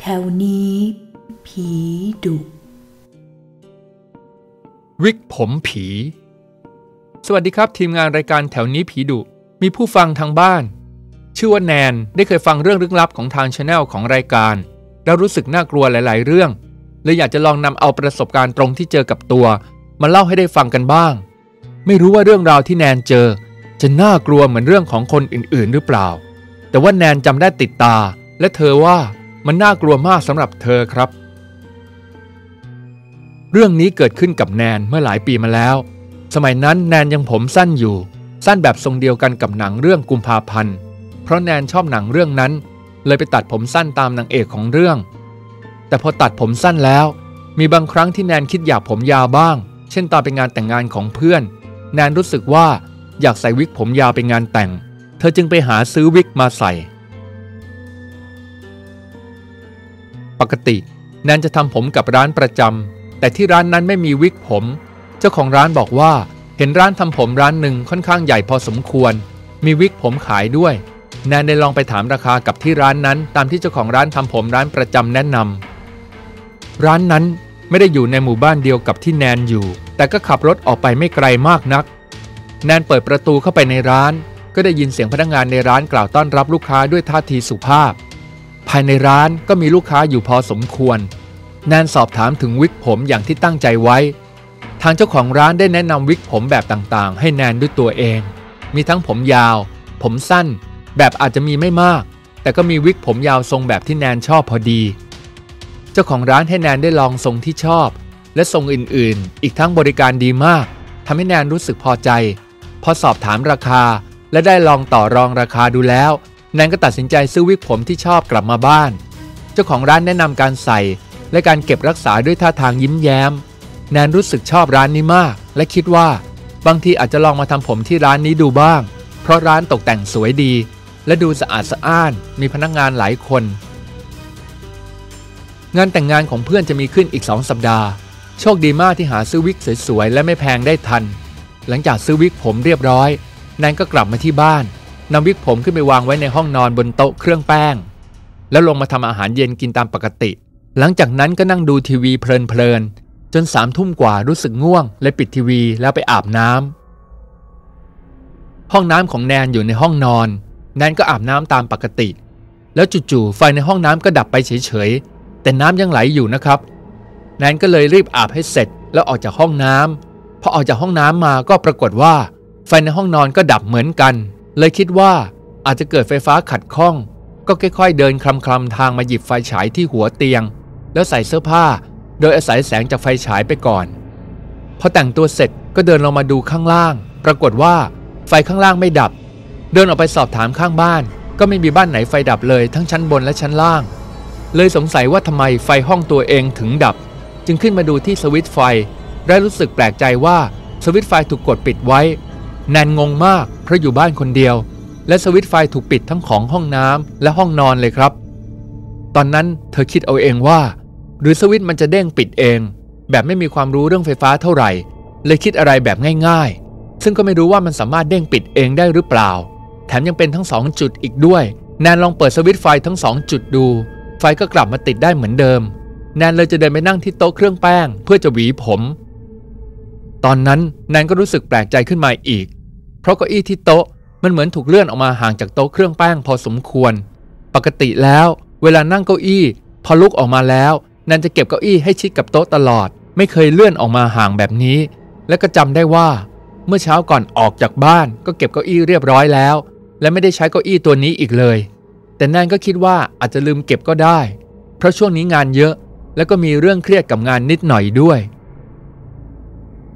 แถวนี้ ผีดุ วิกผมผี สวัสดีครับทีมงานรายการแถวนี้ผีดุ มีผู้ฟังทางบ้าน ชื่อว่าแนนได้เคยฟังเรื่องลึกลับของทางช anel ของรายการ แล้วรู้สึกน่ากลัวหลาย ๆ เรื่องเลยอยากจะลองนำเอาประสบการณ์ตรงที่เจอกับตัว มาเล่าให้ได้ฟังกันบ้าง ไม่รู้ว่าเรื่องราวที่แนนเจอ จะน่ากลัวเหมือนเรื่องของคนอื่น ๆ หรือเปล่า แต่ว่าแนนจำได้ติดตา และเธอว่า มันน่ากลัวมากสำหรับเธอครับ เรื่องนี้เกิดขึ้นกับแนนเมื่อหลายปีมาแล้ว สมัยนั้นแนนยังผมสั้นอยู่ สั้นแบบทรงเดียวกันกับหนังเรื่องกุมภาพันธ์ เพราะแนนชอบหนังเรื่องนั้น เลยไปตัดผมสั้นตามนางเอกของเรื่อง แต่พอตัดผมสั้นแล้ว มีบางครั้งที่แนนคิดอยากผมยาวบ้าง เช่นตอนไปงานแต่งงานของเพื่อน แนนรู้สึกว่าอยากใส่วิกผมยาวไปงานแต่ง เธอจึงไปหาซื้อวิกมาใส่ ปกติ แนนจะทำผมกับร้านประจำแต่ที่ร้านนั้นไม่มีวิกผม เจ้าของร้านบอกว่า เห็นร้านทำผมร้านหนึ่งค่อนข้างใหญ่พอสมควร มีวิกผมขายด้วย แนนได้ลองไปถามราคากับที่ร้านนั้น ตามที่เจ้าของร้านทำผมร้านประจำแนะนำร้านนั้นไม่ได้อยู่ในหมู่บ้านเดียวกับที่แนนอยู่ แต่ก็ขับรถออกไปไม่ไกลมากนัก แนนเปิดประตูเข้าไปในร้าน ก็ได้ยินเสียงพนักงานในร้านกล่าวต้อนรับลูกค้าด้วยท่าทีสุภาพ ภายในร้านก็มีลูกค้าอยู่พอสมควร แนนสอบถามถึงวิกผมอย่างที่ตั้งใจไว้ ทางเจ้าของร้านได้แนะนำวิกผมแบบต่างๆ ให้แนนด้วยตัวเอง มีทั้งผมยาว ผมสั้น แบบอาจจะมีไม่มาก แต่ก็มีวิกผมยาวทรงแบบที่แนนชอบพอดี เจ้าของร้านให้แนนได้ลองทรงที่ชอบ และทรงอื่นๆ อีกทั้งบริการดีมากทำให้แนนรู้สึกพอใจ พอสอบถามราคาและได้ลองต่อรองราคาดูแล้ว นนก็ตัดสินใจซื้อวิกผมที่ชอบกลับมาบ้าน เจ้าของร้านแนะนำการใส่ และการเก็บรักษาด้วยท่าทางยิ้มแย้ม แนนรู้สึกชอบร้านนี้มาก และคิดว่า บางทีอาจจะลองมาทำผมที่ร้านนี้ดูบ้าง เพราะร้านตกแต่งสวยดี และดูสะอาดสะอ้าน มีพนักงานหลายคน งานแต่งงานของเพื่อนจะมีขึ้นอีกสองสัปดาห์ โชคดีมากที่หาซื้อวิกสวยๆและไม่แพงได้ทัน หลังจากซื้อวิกผมเรียบร้อยแนนก็กลับมาที่บ้าน นำวิกผมขึ้นไปวางไว้ในห้องนอนบนโต๊ะเครื่องแป้ง แล้วลงมาทำอาหารเย็นกินตามปกติ หลังจากนั้นก็นั่งดูทีวีเพลินๆจนสามทุ่มกว่ารู้สึกง่วงเลยปิดทีวีแล้วไปอาบน้ำห้องน้ำของแนนอยู่ในห้องนอน แนนก็อาบน้ำตามปกติ แล้วจู่ๆไฟในห้องน้ำก็ดับไปเฉยๆแต่น้ำยังไหลอยู่นะครับ แนนก็เลยรีบอาบให้เสร็จแล้วออกจากห้องน้ำพอออกจากห้องน้ำมาก็ปรากฏว่า ไฟในห้องนอนก็ดับเหมือนกัน เลยคิดว่าอาจจะเกิดไฟฟ้าขัดข้อง ก็ค่อยๆ เดินคลำๆทางมาหยิบไฟฉายที่หัวเตียง แล้วใส่เสื้อผ้า โดยอาศัยแสงจากไฟฉายไปก่อน พอแต่งตัวเสร็จก็เดินลงมาดูข้างล่าง ปรากฏว่าไฟข้างล่างไม่ดับ เดินออกไปสอบถามข้างบ้าน ก็ไม่มีบ้านไหนไฟดับเลยทั้งชั้นบนและชั้นล่าง เลยสงสัยว่าทำไมไฟห้องตัวเองถึงดับ จึงขึ้นมาดูที่สวิตช์ไฟและรู้สึกแปลกใจว่าสวิตช์ไฟถูกกดปิดไว้ แนนงงมากเพราะอยู่บ้านคนเดียว และสวิตไฟถูกปิดทั้งของห้องน้ำและห้องนอนเลยครับ ตอนนั้นเธอคิดเอาเองว่า หรือสวิตมันจะเด้งปิดเอง แบบไม่มีความรู้เรื่องไฟฟ้าเท่าไหร่ เลยคิดอะไรแบบง่ายๆ ซึ่งก็ไม่รู้ว่ามันสามารถเด้งปิดเองได้หรือเปล่า แถมยังเป็นทั้งสองจุดอีกด้วย แนนลองเปิดสวิตไฟทั้งสองจุดดู ไฟก็กลับมาติดได้เหมือนเดิม แนนเลยจะเดินไปนั่งที่โต๊ะเครื่องแป้ง เพื่อจะหวีผมตอนนั้นแนนก็รู้สึกแปลกใจขึ้นมาอีก ราะเก้าอี้ที่โต๊ะมันเหมือนถูกเลื่อนออกมาห่างจากโต๊ะเครื่องแป้งพอสมควร ปกติแล้ว เวลานั่งเก้าอี้ พอลุกออกมาแล้วแนนจะเก็บเก้าอี้ให้ชิดกับโต๊ะตลอด ไม่เคยเลื่อนออกมาห่างแบบนี้ และก็จำได้ว่า เมื่อเช้าก่อนออกจากบ้าน ก็เก็บเก้าอี้เรียบร้อยแล้ว และไม่ได้ใช้เก้าอี้ตัวนี้อีกเลย แต่แนนก็คิดว่าอาจจะลืมเก็บก็ได้ เพราะช่วงนี้งานเยอะ แล้วก็มีเรื่องเครียดกับงานนิดหน่อยด้วย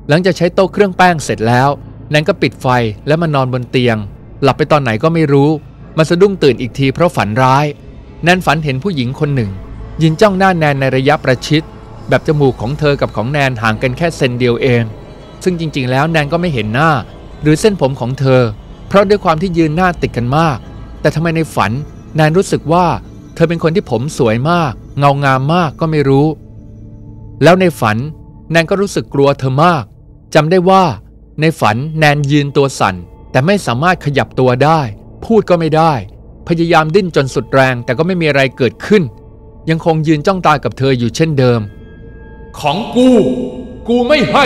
หลังจากใช้โต๊ะเครื่องแป้งเสร็จแล้ว นนก็ปิดไฟแล้วมานอนบนเตียง หลับไปตอนไหนก็ไม่รู้ มาสะดุ้งตื่นอีกทีเพราะฝันร้าย แนนฝันเห็นผู้หญิงคนหนึ่ง ยืนจ้องหน้าแนนในระยะประชิด แบบจมูกของเธอกับของแนนห่างกันแค่เซนเดียวเอง ซึ่งจริงๆ แล้วแนนก็ไม่เห็นหน้า หรือเส้นผมของเธอ เพราะด้วยความที่ยืนหน้าติดกันมาก แต่ทำไมในฝันแนนรู้สึกว่า เธอเป็นคนที่ผมสวยมาก เงางามมากก็ไม่รู้ แล้วในฝันแนนก็รู้สึกกลัวเธอมากจำได้ว่า ในฝันแนนยืนตัวสั่น แต่ไม่สามารถขยับตัวได้ พูดก็ไม่ได้ พยายามดิ้นจนสุดแรง แต่ก็ไม่มีอะไรเกิดขึ้น ยังคงยืนจ้องตากับเธออยู่เช่นเดิม ของกู กูไม่ให้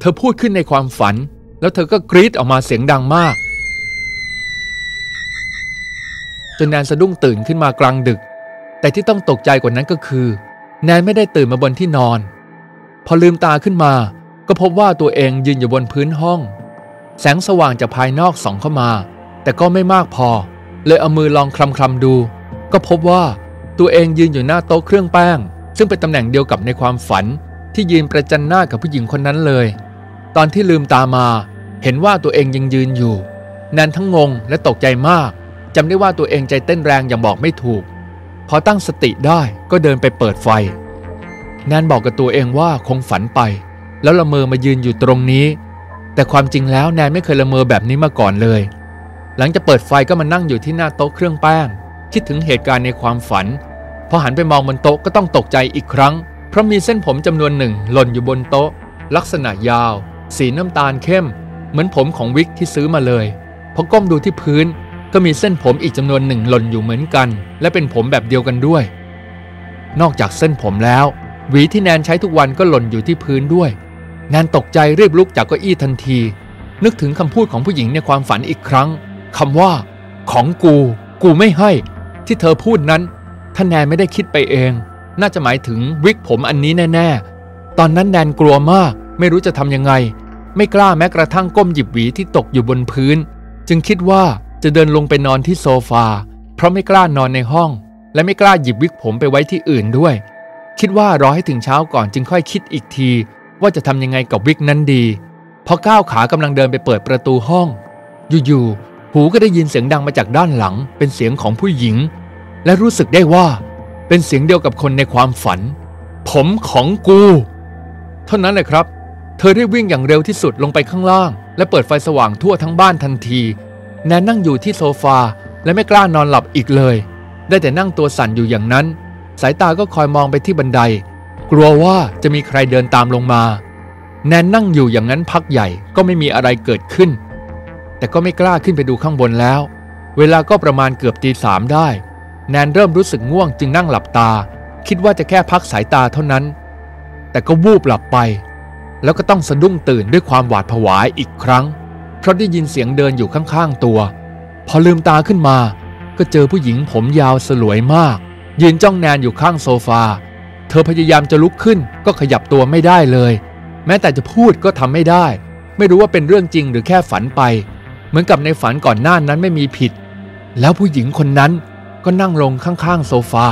เธอพูดขึ้นในความฝัน แล้วเธอก็กรีดออกมาเสียงดังมาก จนแนนสะดุ้งตื่นขึ้นมากลางดึก แต่ที่ต้องตกใจกว่านั้นก็คือ แนนไม่ได้ตื่นมาบนที่นอน พอลืมตาขึ้นมา ก็พบว่าตัวเองยืนอยู่บนพื้นห้อง แสงสว่างจากภายนอกส่องเข้ามา แต่ก็ไม่มากพอ เลยเอามือลองคลำคลำดู ก็พบว่าตัวเองยืนอยู่หน้าโต๊ะเครื่องแป้ง ซึ่งเป็นตำแหน่งเดียวกับในความฝัน ที่ยืนประจันหน้ากับผู้หญิงคนนั้นเลย ตอนที่ลืมตามา เห็นว่าตัวเองยังยืนอยู่แนนทั้งงงและตกใจมากจำได้ว่าตัวเองใจเต้นแรงอย่างบอกไม่ถูก พอตั้งสติได้ก็เดินไปเปิดไฟแนนบอกกับตัวเองว่าคงฝันไป แล้วละเมอมายืนอยู่ตรงนี้ แต่ความจริงแล้วแนนไม่เคยละเมอแบบนี้มาก่อนเลย หลังจากเปิดไฟก็มานั่งอยู่ที่หน้าโต๊ะเครื่องแป้ง คิดถึงเหตุการณ์ในความฝัน พอหันไปมองบนโต๊ะก็ต้องตกใจอีกครั้ง เพราะมีเส้นผมจำนวนหนึ่งหล่นอยู่บนโต๊ะ ลักษณะยาว สีน้ำตาลเข้ม เหมือนผมของวิกที่ซื้อมาเลยพอก้มดูที่พื้นก็มีเส้นผมอีกจำนวนหนึ่งหล่นอยู่เหมือนกัน และเป็นผมแบบเดียวกันด้วย นอกจากเส้นผมแล้ว หวีที่แนนใช้ทุกวันก็หล่นอยู่ที่พื้นด้วย แนนตกใจรีบลุกจากเก้าอี้ทันที นึกถึงคำพูดของผู้หญิงในความฝันอีกครั้งคำว่า ของกู กูไม่ให้ ที่เธอพูดนั้นถ้านแนนไม่ได้คิดไปเอง น่าจะหมายถึงวิกผมอันนี้แน่ ๆ ตอนนั้นแนนกลัวมาก ไม่รู้จะทำยังไง ไม่กล้าแม้กระทั่งก้มหยิบหวีที่ตกอยู่บนพื้น จึงคิดว่าจะเดินลงไปนอนที่โซฟา เพราะไม่กล้านอนในห้อง และไม่กล้าหยิบวิกผมไปไว้ที่อื่นด้วย คิดว่ารอให้ถึงเช้าก่อนจึงค่อยคิดอีกที ว่าจะทำยังไงกับวิกนั้นดีพอก้าวขากำลังเดินไปเปิดประตูห้อง อยู่ๆหูก็ได้ยินเสียงดังมาจากด้านหลัง เป็นเสียงของผู้หญิง และรู้สึกได้ว่า เป็นเสียงเดียวกับคนในความฝัน ผมของกู เท่านั้นแหละครับ เธอได้วิ่งอย่างเร็วที่สุดลงไปข้างล่าง และเปิดไฟสว่างทั่วทั้งบ้านทันทีแนนนั่งอยู่ที่โซฟาและไม่กล้านอนหลับอีกเลย ได้แต่นั่งตัวสั่นอยู่อย่างนั้น สายตาก็คอยมองไปที่บันได กลัวว่าจะมีใครเดินตามลงมา แนนนั่งอยู่อย่างนั้นพักใหญ่ก็ไม่มีอะไรเกิดขึ้น แต่ก็ไม่กล้าขึ้นไปดูข้างบนแล้ว เวลาก็ประมาณเกือบตีสามได้ แนนเริ่มรู้สึกง่วงจึงนั่งหลับตา คิดว่าจะแค่พักสายตาเท่านั้น แต่ก็วูบหลับไป แล้วก็ต้องสะดุ้งตื่นด้วยความหวาดผวาอีกครั้ง เพราะได้ยินเสียงเดินอยู่ข้างๆตัว พอลืมตาขึ้นมา ก็เจอผู้หญิงผมยาวสลวยมาก ยืนจ้องแนนอยู่ข้างโซฟา เธอพยายามจะลุกขึ้น ก็ขยับตัวไม่ได้เลย แม้แต่จะพูดก็ทำไม่ได้ ไม่รู้ว่าเป็นเรื่องจริงหรือแค่ฝันไป เหมือนกับในฝันก่อนหน้านั้นไม่มีผิด แล้วผู้หญิงคนนั้นก็นั่งลงข้างๆโซฟา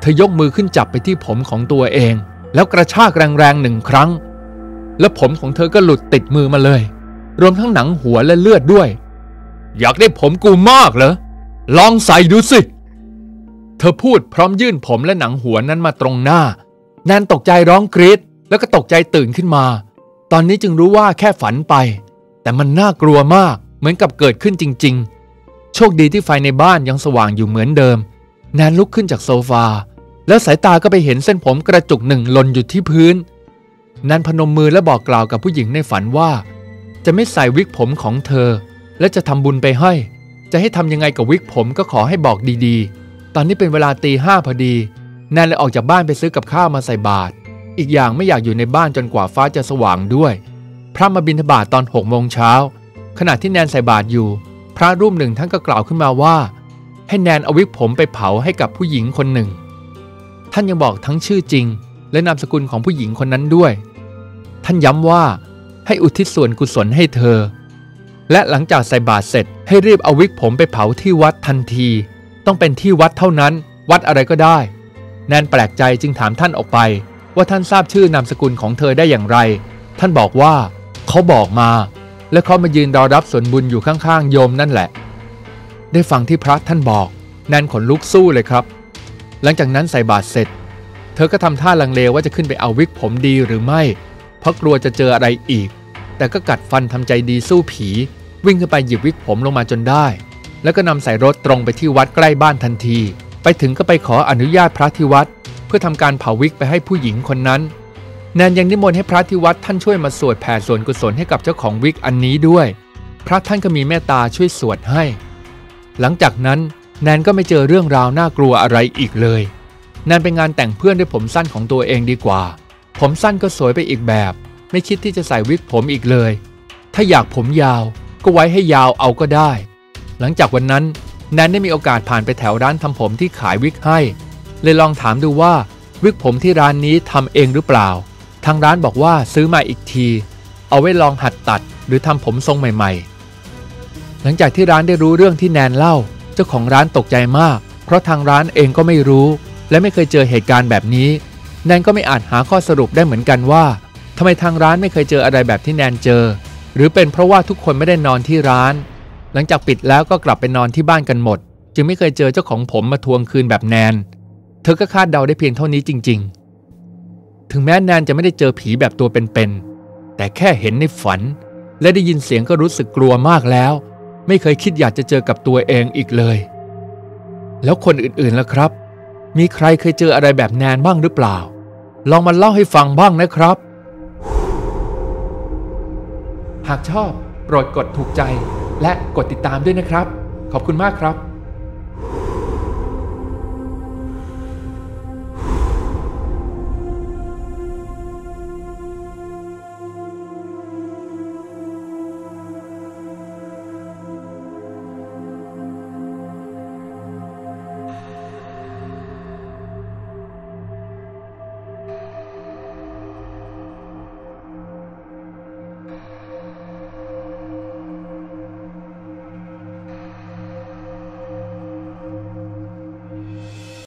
เธอยกมือขึ้นจับไปที่ผมของตัวเอง แล้วกระชากแรงๆหนึ่งครั้ง แล้วผมของเธอก็หลุดติดมือมาเลย รวมทั้งหนังหัวและเลือดด้วย อยากได้ผมกูมากเหรอลองใส่ดูสิเธอพูดพร้อมยื่นผมและหนังหัวนั้นมาตรงหน้าแนนตกใจร้องกรีดแล้วก็ตกใจตื่นขึ้นมา ตอนนี้จึงรู้ว่าแค่ฝันไป แต่มันน่ากลัวมากเหมือนกับเกิดขึ้นจริง ๆ โชคดีที่ไฟในบ้านยังสว่างอยู่เหมือนเดิม แนนลุกขึ้นจากโซฟา แล้วสายตาก็ไปเห็นเส้นผมกระจุกหนึ่งหล่นอยู่ที่พื้นแนนพนมมือและบอกกล่าวกับผู้หญิงในฝันว่า จะไม่ใส่วิกผมของเธอ และจะทำบุญไปให้ จะให้ทำยังไงกับวิกผมก็ขอให้บอกดีๆ ตอนนี้เป็นเวลาตีห้าพอดี แนนเลยออกจากบ้านไปซื้อกับข้าวมาใส่บาตร อีกอย่างไม่อยากอยู่ในบ้านจนกว่าฟ้าจะสว่างด้วย พระมาบิณฑบาตตอนหกโมงเช้า ขณะที่แนนใส่บาตรอยู่ พระรูปหนึ่งท่านก็กล่าวขึ้นมาว่า ให้แนนเอาวิกผมไปเผาให้กับผู้หญิงคนหนึ่ง ท่านยังบอกทั้งชื่อจริง และนามสกุลของผู้หญิงคนนั้นด้วย ท่านย้ำว่าให้อุทิศส่วนกุศลให้เธอ และหลังจากใส่บาตรเสร็จให้รีบเอาวิกผมไปเผาที่วัดทันที ต้องเป็นที่วัดเท่านั้น วัดอะไรก็ได้ แนนแปลกใจจึงถามท่านออกไป ว่าท่านทราบชื่อนามสกุลของเธอได้อย่างไร ท่านบอกว่าเขาบอกมา และเขามายืนรอรับส่วนบุญอยู่ข้างๆโยมนั่นแหละ ได้ฟังที่พระท่านบอกแนนขนลุกสู้เลยครับ หลังจากนั้นใส่บาตรเสร็จ เธอก็ทำท่าลังเลว่าจะขึ้นไปเอาวิกผมดีหรือไม่ เพราะกลัวจะเจออะไรอีก แต่ก็กัดฟันทำใจดีสู้ผี วิ่งขึ้นไปหยิบวิกผมลงมาจนได้ แล้วก็นำใส่รถตรงไปที่วัดใกล้บ้านทันที ไปถึงก็ไปขออนุญาตพระที่วัด เพื่อทำการเผาวิกไปให้ผู้หญิงคนนั้น แนนยังนิมนต์ให้พระที่วัดท่านช่วยมาสวดแผ่ส่วนกุศลให้กับเจ้าของวิกอันนี้ด้วย พระท่านก็มีเมตตาช่วยสวดให้ หลังจากนั้นแนนก็ไม่เจอเรื่องราวน่ากลัวอะไรอีกเลยแนนเป็นงานแต่งเพื่อนด้วยผมสั้นของตัวเองดีกว่า ผมสั้นก็สวยไปอีกแบบ ไม่คิดที่จะใส่วิกผมอีกเลย ถ้าอยากผมยาวก็ไว้ให้ยาวเอาก็ได้ หลังจากวันนั้นแนนได้มีโอกาสผ่านไปแถวร้านทำผมที่ขายวิกให้ เลยลองถามดูว่าวิกผมที่ร้านนี้ทำเองหรือเปล่า ทางร้านบอกว่าซื้อมาอีกที เอาไว้ลองหัดตัดหรือทำผมทรงใหม่ๆ หลังจากที่ร้านได้รู้เรื่องที่แนนเล่า เจ้าของร้านตกใจมาก เพราะทางร้านเองก็ไม่รู้ และไม่เคยเจอเหตุการณ์แบบนี้ แนนก็ไม่อาจหาข้อสรุปได้เหมือนกันว่าทำไมทางร้านไม่เคยเจออะไรแบบที่แนนเจอ หรือเป็นเพราะว่าทุกคนไม่ได้นอนที่ร้าน หลังจากปิดแล้วก็กลับไปนอนที่บ้านกันหมด จึงไม่เคยเจอเจ้าของผมมาทวงคืนแบบแนน เธอก็คาดเดาได้เพียงเท่านี้จริง ๆ ถึงแม้แนนจะไม่ได้เจอผีแบบตัวเป็นๆแต่แค่เห็นในฝัน และได้ยินเสียงก็รู้สึกกลัวมากแล้ว ไม่เคยคิดอยากจะเจอกับตัวเองอีกเลย แล้วคนอื่นๆล่ะครับ มีใครเคยเจออะไรแบบแนนบ้างหรือเปล่า ลองมาเล่าให้ฟังบ้างนะครับ หากชอบโปรดกดถูกใจ และกดติดตามด้วยนะครับ ขอบคุณมากครับ